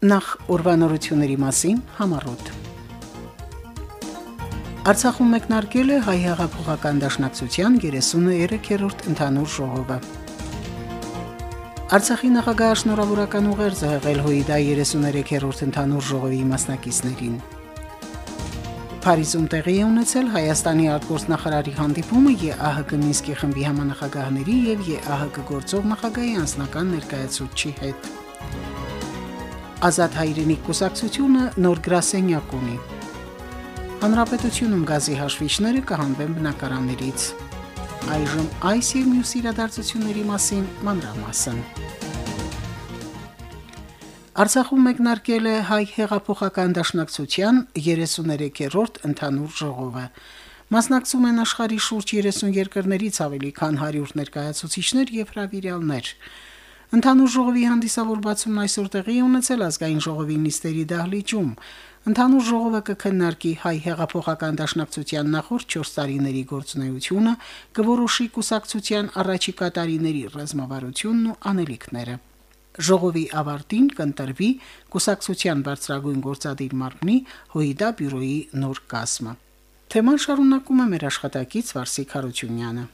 Նախ ուրվանորությունների մասին համառոտ։ Արցախում մեկնարկել է հայ հեղափոխական դաշնակցության 33-րդ ընդհանուր ժողովը։ Արցախի նախագահ շնորհավորական ուղերձ է եղել հույդա 33-րդ ընդհանուր ժողովի մասնակիցներին։ Փարիզում տեղի է ունեցել Հայաստանի արտգործնախարարի հանդիպումը ԵԱՀԿ Մինսկի խմբի համանախագահների եւ ԵԱՀԿ գործող նախագահի անձնական ներկայացուցչի հետ։ Ազատ հայրենիք կուսակցությունը նոր գրասենյակ ունի։ Հանրապետությունում գազի հաշվիչները կհանվեն բնակարաններից։ Այժմ այս եւ մյուս իրադարձությունների մասին մանրամասն։ Արցախում մեկնարկել է հայ հեղափոխական դաշնակցության 33-րդ ընդհանուր ժողովը։ Մասնակցում են աշխարհի շուրջ 30 երկրներից ավելի քան 100 ներկայացուցիչներ եւ հրավիրյալներ։ Ընդհանուր ժողովի հանդիսավոր բացումն այսօր տեղի ունեցել ազգային ժողովի նիստերի դահլիճում։ Ընդհանուր ժողովը կքննարկի հայ հեղափոխական դաշնակցության նախորդ 4 տարիների գործունեությունը, կորոշի կուսակցության առաջիկա տարիների ռազմավարությունն ու անելիքները։ Ժողովի ավարտին կընտրվի կուսակցության բարձրագույն գործադիր մարմնի հույդա բյուրոյի նոր կազմը։ Թեման շարունակում է մեր աշխատակից Վարսիկ Հարությունյանը։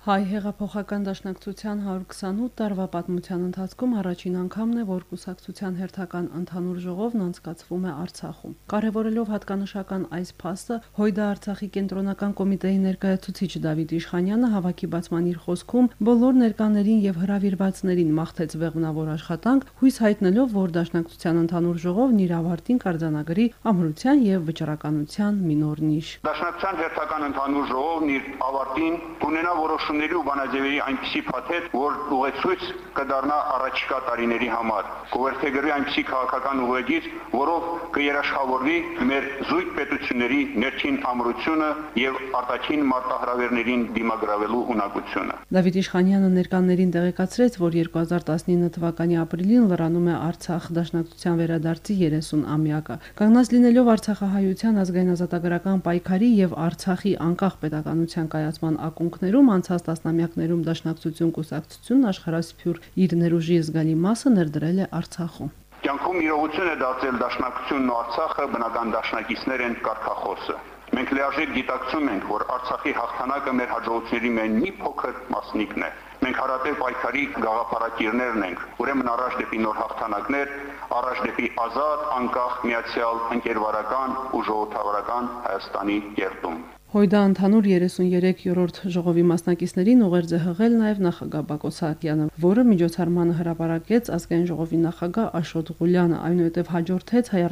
Հայ հեղափոխական դաշնակցության 128 տարվա պատմության ընթացքում առաջին անգամն է, որ կուսակցության հերթական ընդհանուր ժողովն անցկացվում է Արցախում։ Կարևորելով հատկանշական այս փաստը, Հույդա Արցախի կենտրոնական կոմիտեի ներկայացուցիչ Դավիթ Իշխանյանը հավաքի բացման իր խոսքում բոլոր ներկաներին եւ հրավիրվածներին մաղթեց վեղմնավոր աշխատանք, հույս հայտնելով, որ դաշնակցության ընդհանուր ժողովն իր ավարտին կարձանագրի ամրության եւ վճռականության մի նոր նիշ։ Դաշնակցության հերթական ընդհանուր ժողովն իր ավարտին կունենա որոշ որոշումների ու բանաձևերի այնպիսի փաթեթ, որ ուղեցույց կդառնա առաջիկա տարիների համար։ Կուվերթեգրի այնպիսի քաղաքական ուղեգիր, որով կերաշխավորվի մեր զույգ պետությունների ներքին ամրությունը եւ արտաքին մարտահրավերներին դիմագրավելու ունակությունը։ Դավիթ Իշխանյանը ներկաներին տեղեկացրեց, որ 2019 թվականի ապրիլին լրանում է Արցախ դաշնակցության վերադարձի 30-ամյակը։ Կանգնած լինելով Արցախահայության ազգային ազատագրական պայքարի եւ Արցախի անկախ պետականության կայացման ակունքներում անցած անցած տասնամյակներում Դաշնակցություն կուսակցությունն աշխարհասփյուր իր ներուժի զգալի մասը ներդրել է Արցախում։ Կյանքում իրողություն է դարձել Դաշնակցությունն ու Արցախը բնական դաշնակիցներ են կարգախոսը։ Մենք լիարժեք գիտակցում ենք, որ Արցախի հաղթանակը մեր հաջողությունների մեն մի փոքր մասնիկն է։ Մենք հարատև պայքարի գաղափարակիրներն ենք։ Ուրեմն առաջ դեպի նոր հաղթանակներ, առաջ դեպի ազատ, անկախ, միացյալ, ընկերվարական ու ժողովրդավարական Հայաստանի երթում։ Հույդա ընդհանուր 33-րդ ժողովի մասնակիցներին ուղերձ է հղել նաև նախագահ Բակո Սահակյանը, որը միջոցառմանը հրապարակեց ազգային ժողովի նախագահ Աշոտ Ղուլյանը, այնուհետև հաջորդեց հայ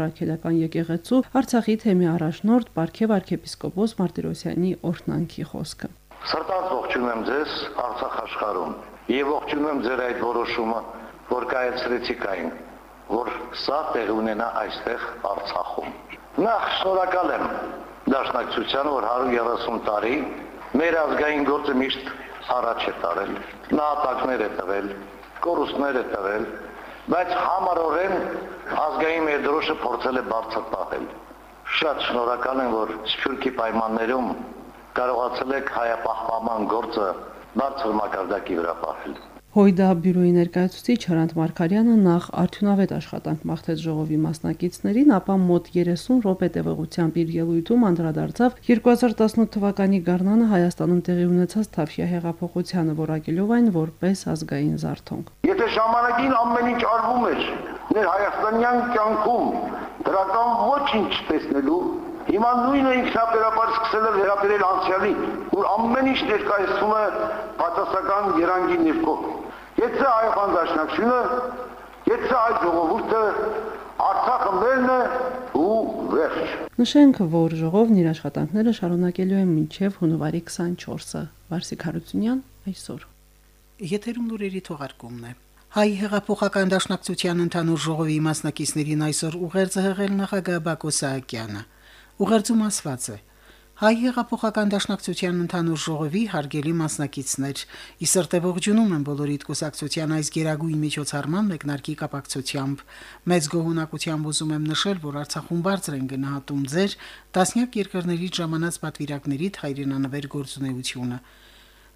եկեղեցու Արցախի թեմի առաջնորդ Պարքև arczepiskopos Մարտիրոսյանի օրհնանքի խոսքը։ Սրտանց ողջունում ձեզ Արցախ աշխարհում եւ ողջունում ձեր այդ որոշումը, որ կայացրեցիք այն, որ սա տեղ ունենա այստեղ Արցախում։ Նախ շնորհակալ եմ դաշնակցությանը, որ 130 տարի մեր ազգային գործը միշտ առաջ է տարել, նահատակներ է տվել, կորուստներ է տվել, բայց համառորեն ազգային մեր դրոշը փորձել է բարձր պահել։ Շատ շնորհակալ եմ, որ Սփյուռքի պայմաններում կարողացել եք հայապահպանման գործը բարձր մակարդակի վրա պահել։ Հույդա բյուրոյի ներկայացուցիչ Հրանտ Մարկարյանը նախ արդյունավետ աշխատանք մաղթեց ժողովի մասնակիցներին, ապա մոտ 30 րոպե տևողությամբ իր ելույթում անդրադարձավ 2018 թվականի գարնանը Հայաստանում տեղի ունեցած Թավշյա հեղափոխությանը, որակելով այն որպես ազգային զարթոնք։ Եթե ժամանակին ամեն ինչ արվում էր մեր հայաստանյան կյանքում, դրական ոչինչ տեսնելու Հիմա նույնը ինքնաբերաբար սկսել է վերաբերել անցյալին, որ ամեն ինչ ներկայացվում է բացասական երանգի ներքո։ Եթե այոխան դաշնակցությունը, եթե այդ ժողովուրդը Արցախը մերն է ու վերջ։ Նշենք, որ ժողովն իր աշխատանքները շարունակելու է մինչև հունվարի 24-ը։ Վարսիկ Հարությունյան այսօր։ Եթերում լուրերի թողարկումն է։ Հայ հեղափոխական դաշնակցության ընդհանուր ժողովի մասնակիցներին այսօր ուղերձ հղել նախագահ Բակո Սահակյանը։ Ուղերձում ասված է. Հայ հեղափոխական դաշնակցության ընդհանուր ժողովի հարգելի մասնակիցներ, ի սրտե ողջունում եմ բոլորիդ կուսակցության այս գերագույն միջոցառման մեկնարկի կապակցությամբ։ Մեծ գոհունակությամբ ուզում եմ նշել, որ Արցախում բարձր են գնահատում ձեր տասնյակ երկրներից ժամանած պատվիրակների հայրենանվեր գործունեությունը։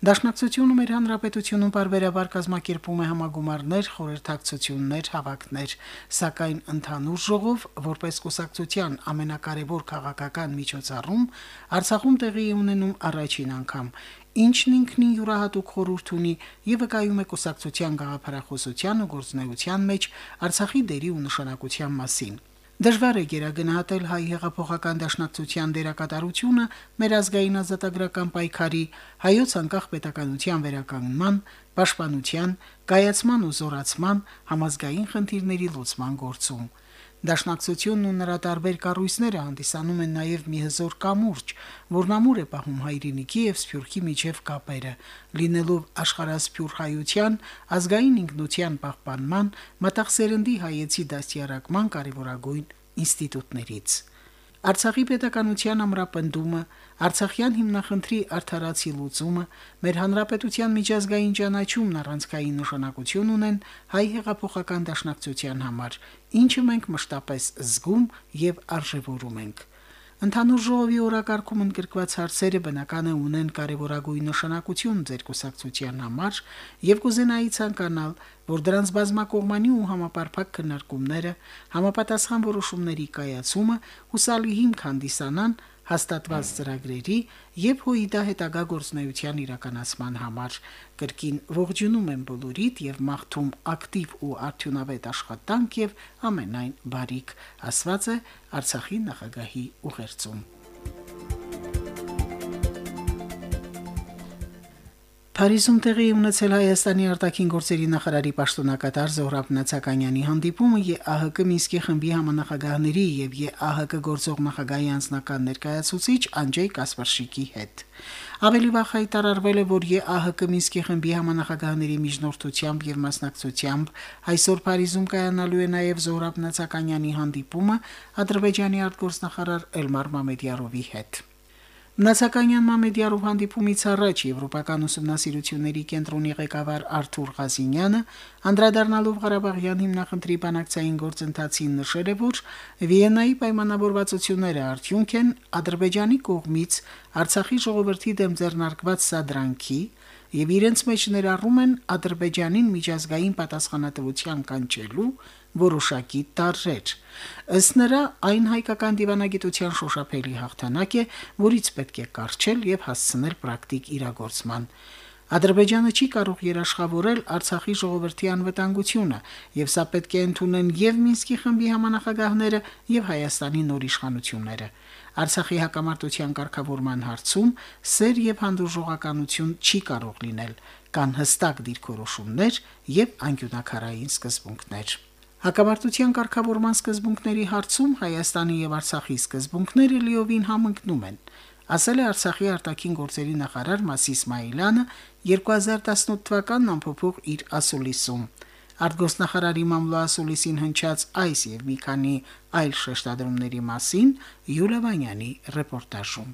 Դաշնակցությունը մեր հանրապետությունում բարբերաբար կազմակերպում է համագումարներ, խորհրդակցություններ, հավաքներ, սակայն ընդհանուր ժողով, որպես կուսակցության ամենակարևոր քաղաքական միջոցառում, Արցախում տեղի է ունենում առաջին անգամ, ինչն ինքնին յուրահատուկ խորհուրդ ունի եւ վկայում է կուսակցության գաղափարախոսության ու գործնեության մեջ Արցախի դերի ու նշանակության մասին։ Դժվար է գերագնահատել հայ հեղափոխական դաշնակցության դերակատարությունը մեր ազգային ազատագրական պայքարի, հայոց անկախ պետականության վերականգնման, պաշտպանության, կայացման ու զորացման, համազգային խնդիրների լուծման գործում։ Դաշնակցությունն ու նրա տարբեր կառույցները հանդիսանում են նաև մի հզոր կամուրջ, որն ամուր է պահում հայրենիքի եւ սփյուռքի միջև կապերը, լինելով աշխարհասփյուռ հայության, ազգային ինքնության պահպանման, մտածերնդի հայեցի դաստիարակման կարևորագույն ինստիտուտներից։ Արցախի պետականության ամրապնդումը, Արցախյան հիմնախնդրի արդարացի լուծումը, մեր հանրապետության միջազգային ճանաչումն առանցքային նշանակություն ունեն հայ հեղափոխական դաշնակցության համար, ինչը մենք մշտապես զգում եւ արժևորում ենք։ Ընդհանուր ժողովի օրակարգում ընդգրկված հարցերը բնական է ունեն կարևորագույն նշանակություն ձեր կուսակցության համար եւ կուզենայի ցանկանալ, որ դրանց բազմակողմանի ու համապարփակ քննարկումները, համապատասխան որոշումների կայացումը հուսալի հիմք հանդիսանան հաստատված ծրագրերի եւ հույդա հետագա գործնեության իրականացման համար կրկին ողջունում եմ բոլորիդ եւ մաղթում ակտիվ ու արդյունավետ աշխատանք եւ ամենայն բարիք ասված է Արցախի նախագահի ուղերձում Փարիզում տեղի ունեցել Հայաստանի արտաքին գործերի նախարարի պաշտոնակատար Զոհրաբ Նացականյանի հանդիպումը ԵԱՀԿ Մինսկի խմբի համանախագահների եւ ԵԱՀԿ գործող նախագահի անձնական ներկայացուցիչ Անջեյ Կասպարշիկի հետ։ Ավելի վաղ հայտարարվել է, որ ԵԱՀԿ Մինսկի խմբի համանախագահների միջնորդությամբ եւ մասնակցությամբ այսօր Փարիզում կայանալու է նաեւ Զոհրաբ Նացականյանի հանդիպումը Ադրբեջանի արտգործնախարար Էլմար Մամեդյարովի հետ։ Մնացականյան Մամեդյարով հանդիպումից առաջ Եվրոպական ուսումնասիրությունների կենտրոնի ղեկավար Արթուր Ղազինյանը անդրադառնալով Ղարաբաղյան հիմնախնդրի բանակցային գործընթացին նշել է, որ Վիեննայի պայմանավորվածությունները արդյունք են Ադրբեջանի կողմից Արցախի ժողովրդի դեմ ձեռնարկված սադրանքի եւ իրենց մեջ ներառում են Ադրբեջանին միջազգային պատասխանատվության կանչելու որոշակի տարրեր։ Ըստ նրա, այն հայկական դիվանագիտության շոշափելի հաղթանակ է, որից պետք է կարճել եւ հասցնել պրակտիկ իրագործման։ Ադրբեջանը չի կարող երաշխավորել Արցախի ժողովրդի անվտանգությունը, եւ սա պետք է ընդունեն եւ Մինսկի խմբի համանախագահները եւ Հայաստանի նոր իշխանությունները։ Արցախի հակամարտության կարգավորման հարցում սեր եւ հանդուրժողականություն չի կարող լինել, կան հստակ դիրքորոշումներ եւ անկյունակարային սկզբունքներ։ Հակամարտության կարգավորման սկզբունքների հարցում Հայաստանի եւ Արցախի սկզբունքները լիովին համընկնում են, ասել է Արցախի արտաքին գործերի նախարար Մասիս Իսմայելյանը 2018 թվականն ամփոփող իր ասուլիսում։ Արտգոսնախարարի Մամլո ասուլիսին հնչած այս եւ մի քանի այլ շեշտադրումների մասին Յուլիա Վանյանի ռեպորտաժում։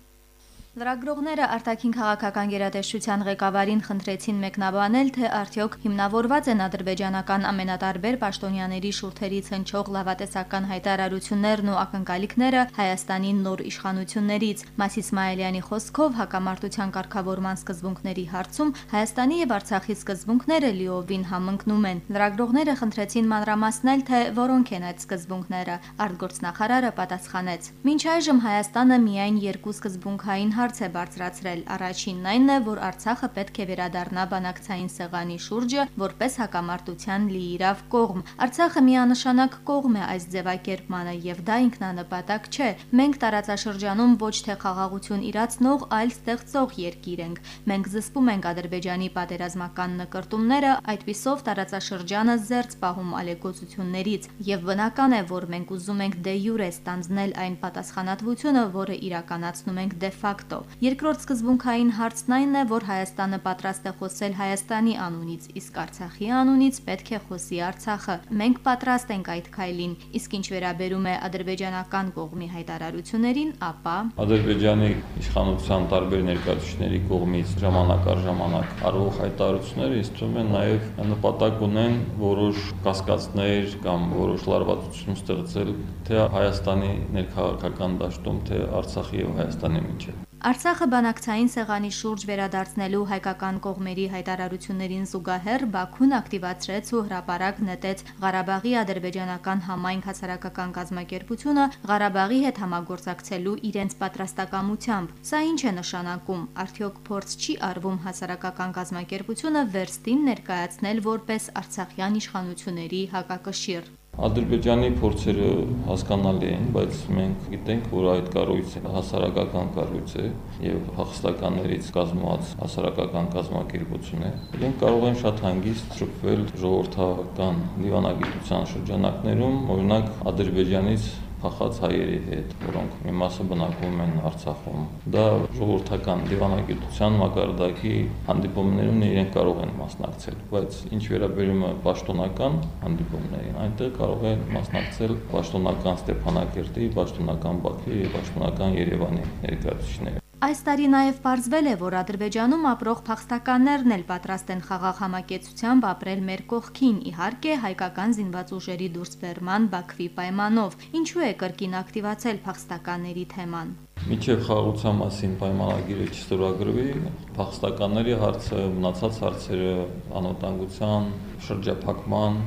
Լրագրողները արտաքին քաղաքական գերատեսչության ղեկավարին խնդրեցին մեկնաբանել, թե արդյոք հիմնավորված են ադրբեջանական ամենատարբեր պաշտոնյաների շուրթերից հնչող լավատեսական հայտարարություններն ու ակնկալիքները Հայաստանի նոր իշխանություններից։ Մաս Իսմայելյանի խոսքով հակամարտության կարգավորման սկզբունքների հարցում Հայաստանի եւ Արցախի սկզբունքները լիովին համընկնում են։ Լրագրողները խնդրեցին մանրամասնել, թե որոնք են այդ սկզբունքները։ Արտգործնախարարը պատասխանեց. «Մինչ այժմ Հայաստանը միայն երկու սկզբունքային հարց է բարձրացրել։ Առաջինն այն է, որ Արցախը պետք է վերադառնա բանակցային սեղանի շուրջը որպես հակամարտության լիիրավ կողմ։ Արցախը միանշանակ կողմ է այս ձևակերպմանը եւ դա ինքնանպատակ չէ։ Մենք տարածաշրջանում ոչ թե խաղաղություն իրացնող, այլ ստեղծող երկիր ենք։ Մենք զսպում ենք Ադրբեջանի պատերազմական նկարտումները, այդպիսով տարածաշրջանը զերծ պահում ալեկոծություններից եւ բնական է, որ մենք ուզում ենք դե յուրե ստանձնել այն պատասխանատվությունը, որը իրականացնում ենք դե ֆակտո հետո։ Երկրորդ սկզբունքային հարցն այն է, որ Հայաստանը պատրաստ է խոսել Հայաստանի անունից, իսկ Արցախի անունից պետք է խոսի Արցախը։ Մենք պատրաստ ենք այդ քայլին, իսկ ինչ վերաբերում է ադրբեջանական կողմի հայտարարություններին, ապա Ադրբեջանի իշխանության տարբեր ներկայացուցիչների կողմից ժամանակ առ ժամանակ արվող հայտարարությունները ինձ թվում է նաև նպատակ ունեն որոշ կասկածներ կամ որոշ լարվածություն ստեղծել թե Հայաստանի ներքաղաքական դաշտում, թե Արցախի եւ Հայաստանի միջեւ։ Արցախը բանակցային սեղանի շուրջ վերադարձնելու հայկական կողմերի հայտարարություններին զուգահեռ Բաքուն ակտիվացրեց ու հրապարակ նետեց Ղարաբաղի ադրբեջանական համայն հասարակական կազմակերպությունը Ղարաբաղի հետ համագործակցելու իրենց պատրաստակամությամբ։ Սա ինչ է նշանակում։ Արդյոք փորձ չի արվում հասարակական կազմակերպությունը վերստին ներկայացնել որպես արցախյան իշխանությունների հակակշիռ։ Ադրբեջանի փորձերը հասկանալի են, բայց մենք գիտենք, որ այդ կառույցը հասարակական կառույց է եւ հաղստականներից կազմված հասարակական կազմակերպություն է։ Իրենք կարող են շատ հանգիստ շփվել ժողովրդական դիվանագիտության շրջանակներում, օրինակ Ադրբեջանից փախած հայերի հետ, որոնք մի մասը բնակվում են Արցախում։ Դա ժողովրդական դիվանագիտության մակարդակի հանդիպումներում իրենք կարող են մասնակցել, բայց ինչ վերաբերում է պաշտոնական հանդիպումներին, այնտեղ կարող են մասնակցել պաշտոնական Ստեփանակերտի, պաշտոնական Բաքվի եւ պաշտոնական Երևանի ներկայացուցիչները։ Այս տարի նաև պարզվել է, որ Ադրբեջանում ապրող փախստականներն էլ պատրաստ են խաղաղ համակեցությամբ ապրել մեր կողքին, իհարկե հայկական զինված ուժերի դուրսբերման Բաքվի պայմանով։ Ինչու է կրկին ակտիվացել փախստականների թեման։ Միջև խաղաղության մասին պայմանագիրը չստորագրվի, փախստականների հարցը, մնացած հարցերը անվտանգության, շրջափակման,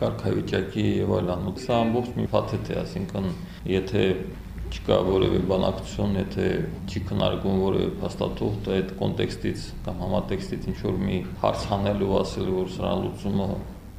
կարգավիճակի եւ այլն։ Սա ամբողջ մի փաթեթ է, ասինքն եթե չկա որևէ բանակցություն, եթե չի քննարկվում որևէ փաստաթուղթ այդ կոնտեքստից կամ համատեքստից ինչ որ մի հարց հանելու ասելու որ սրա լուծումը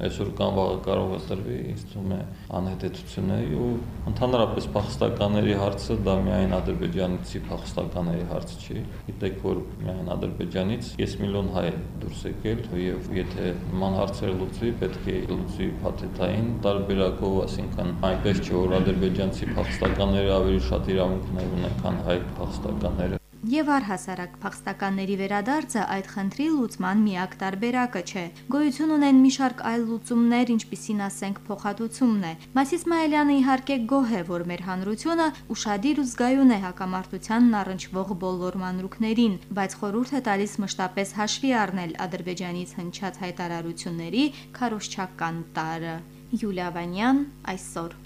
այսօր կամ վաղը կարող է տրվի, ինձ թվում է անհետեցություն է ու ընդհանրապես փախստականների հարցը դա միայն ադրբեջանցի փախստականների հարց չի։ Գիտեք, որ միայն ադրբեջանից 5 միլիոն հայ դուրս եկել եւ եթե նման հարցեր լուծվի, պետք է լուծվի փաթեթային տարբերակով, ասինքն այնպես չէ, որ ադրբեջանցի փախստականները ավելի շատ իրավունքներ ունեն, քան հայ փախստականները Եվ առհասարակ փախստականների վերադարձը այդ խնդրի լուծման միակ տարբերակը չէ։ Գոյություն ունեն մի շարք այլ լուծումներ, ինչպիսին ասենք փոխհատուցումն է։ Մասիս Մայելյանը իհարկե գոհ է, որ մեր հանրությունը ուշադիր ու զգայուն է հակամարտությանն առնչվող բոլոր մանրուքներին, բայց խորհուրդ է տալիս մշտապես հաշվի առնել Ադրբեջանից հնչած հայտարարությունների քարոշչական տարը։ Յուլիա Վանյան այսօր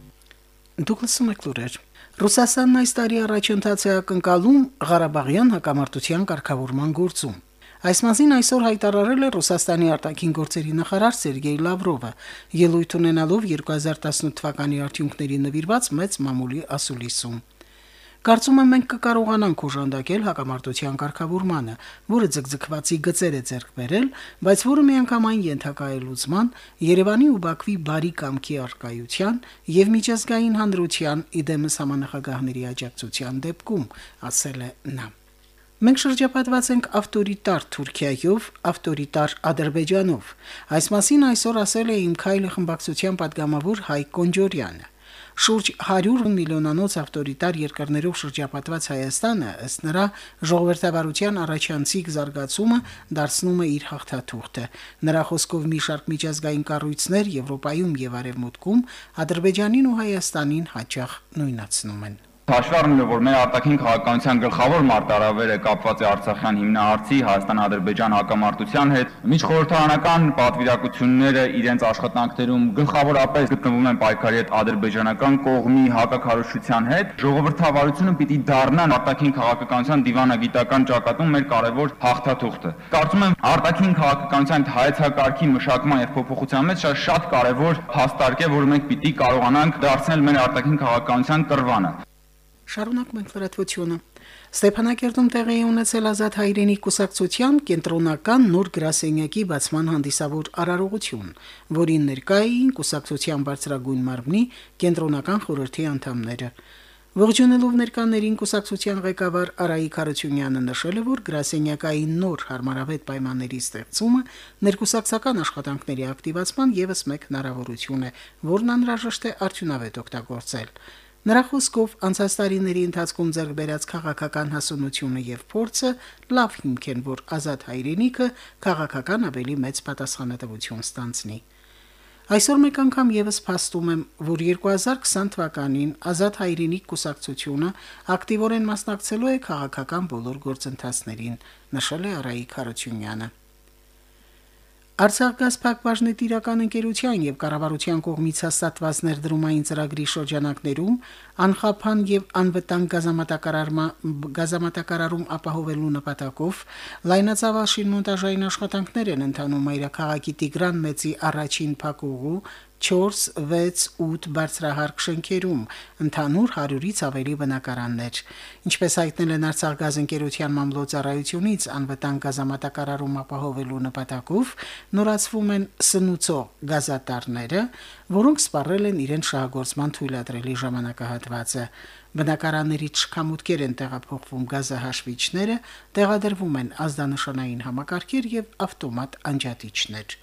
Դուք լսում եք լուրեր։ Ռուսաստանն այս տարի առաջընթաց է ակնկալում Ղարաբաղյան հակամարտության կարգավորման գործում։ Այս մասին այսօր հայտարարել է Ռուսաստանի արտաքին գործերի նախարար Սերգեյ Լավրովը, ելույթ ունենալով 2018 թվականի արդյունքների նվիրված մեծ մամուլի ասուլիսում։ Կարծում եմ մենք կկարողանանք օժանդակել հակամարտության կարգավորմանը, որը ձգձգվածի գծեր է ձեռք բերել, բայց որը միանգամայն ենթակայելուցման Երևանի ու Բաքվի բարի կամքի արկայության եւ միջազգային հանդրության իդեմս համանախագահների աջակցության դեպքում, ասել է նա. Մենք շրջապատված ենք ավտորիտար Թուրքիայով, ավտորիտար Ադրբեջանով։ Այս մասին այսօր ասել է իմ քայլի խմբակցության падգամավոր Հայկ Կոնջորյանը։ Շուրջ 100 միլիոնանոց ավտորիտար երկրներով շրջապատված Հայաստանը ըստ նրա ժողովրդավարության առաջանցիկ զարգացումը դարձնում է իր հաղթաթուղթը։ Նրա խոսքով մի շարք միջազգային կառույցներ Եվրոպայում եւ Արևմուտքում Ադրբեջանին ու Հայաստանին հաճախ նույնացնում են։ Հաշվի առնելով, որ մեր արտաքին քաղաքականության գլխավոր մարտահրավերը կապված է Արցախյան հիմնահարցի Հայաստան-Ադրբեջան հակամարտության հետ, միջխորհրդարանական պատվիրակությունները իրենց աշխատանքներում գլխավորապես գտնվում են պայքարի հետ ադրբեջանական կողմի հակակարողության հետ, ժողովրդավարությունը պիտի դառնա արտաքին քաղաքականության դիվանագիտական ճակատում մեր կարևոր հաղթաթուղթը։ Կարծում եմ արտաքին քաղաքականության հայեցակարգի մշակման եւ փոփոխության մեջ շատ կարևոր հաստարկ է, որը մենք պիտի կարողանանք դարձնել մեր արտաքին քաղաքականության կրվանը։ Շարունակում ենք լրատվությունը։ Ստեփանակերտում տեղի ունեցել ազատ հայրենի կուսակցության կենտրոնական նոր գրասենյակի բացման հանդիսավոր արարողություն, որին ներկայ էին կուսակցության բարձրագույն մարմնի կենտրոնական խորհրդի անդամները։ Ողջունելով ներկաներին կուսակցության ղեկավար Արայիկ Հարությունյանը նշել է, որ գրասենյակային նոր հարմարավետ պայմանների ստեղծումը ներկուսակցական աշխատանքների ակտիվացման եւս մեկ հնարավորություն է, որն անհրաժեշտ է արդյունավետ օգտագործել։ Նրա խոսքով անցած տարիների ընթացքում ձեռք բերած քաղաքական հասունությունը եւ փորձը լավ հիմք են, որ ազատ հայրենիքը քաղաքական ավելի մեծ պատասխանատվություն ստանձնի։ Այսօր մեկ անգամ եւս փաստում եմ, որ 2020 թվականին ազատ հայրենիք կուսակցությունը ակտիվորեն մասնակցելու է քաղաքական բոլոր գործընթացներին, նշել է Արայիկ Խարությունյանը։ Արցախ գազ փակbaşնի տիրական ընկերության եւ կառավարության կողմից հաստատված ներդրումային ծրագրի շրջանակներում անխափան եւ անվտանգ գազամատակարարում ապահովելու նպատակով լայնածավալ շինմոնտաժային աշխատանքներ են ընթանում Մայրաքաղաքի Տիգրան մեծի առաջին փակուղու 4, 6, 8 բարձրահարկ շենքերում, ընդհանուր 100-ից ավելի բնակարաններ։ Ինչպես հայտնել են Արցախ գազընկերության մամլոյցարայությունից անվտանգ գազամատակարարում ապահովելու նպատակով, նորացվում են սնուցող գազատարները, որոնք սպառել են իրեն շահագործման թույլատրելի ժամանակահատվածը։ Բնակարաններից շքամուտքեր են տեղափոխվում գազահաշվիչները, տեղադրվում են ազդանշանային համակարգեր եւ ավտոմատ անջատիչներ։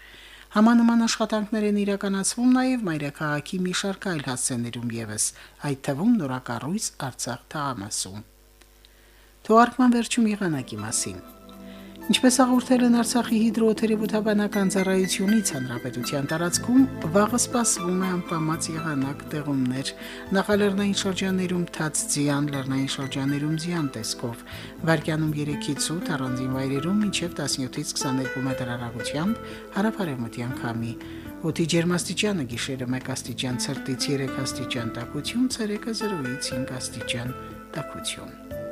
Համանման աշխատանքներ են իրականացվում նաև Մայրաքաղաքի մի շարք այլ հասցեներում եւս, այդ թվում նորակառույց Արցախ թաղամասում։ Թողարկման վերջում եղանակի մասին։ Ինչպես հաղորդել են Արցախի հիդրոթերապևտաբանական ծառայությունից հանրապետության տարածքում, վաղը սպասվում է անպամած եղանակ տեղումներ։ Նախալեռնային շրջաներում թաց ձյան, լեռնային շրջաներում ձյան տեսքով, վարկյանում 3-ից 8 առանձին վայրերում մինչև 17-ից 22 մետր հեռագությամբ հարավարևմտյան քամի։ Օդի ջերմաստիճանը գիշերը 1 աստիճան ցրտից 3 աստիճան տաքություն, ցերեկը 0-ից 5 աստիճան տաքություն։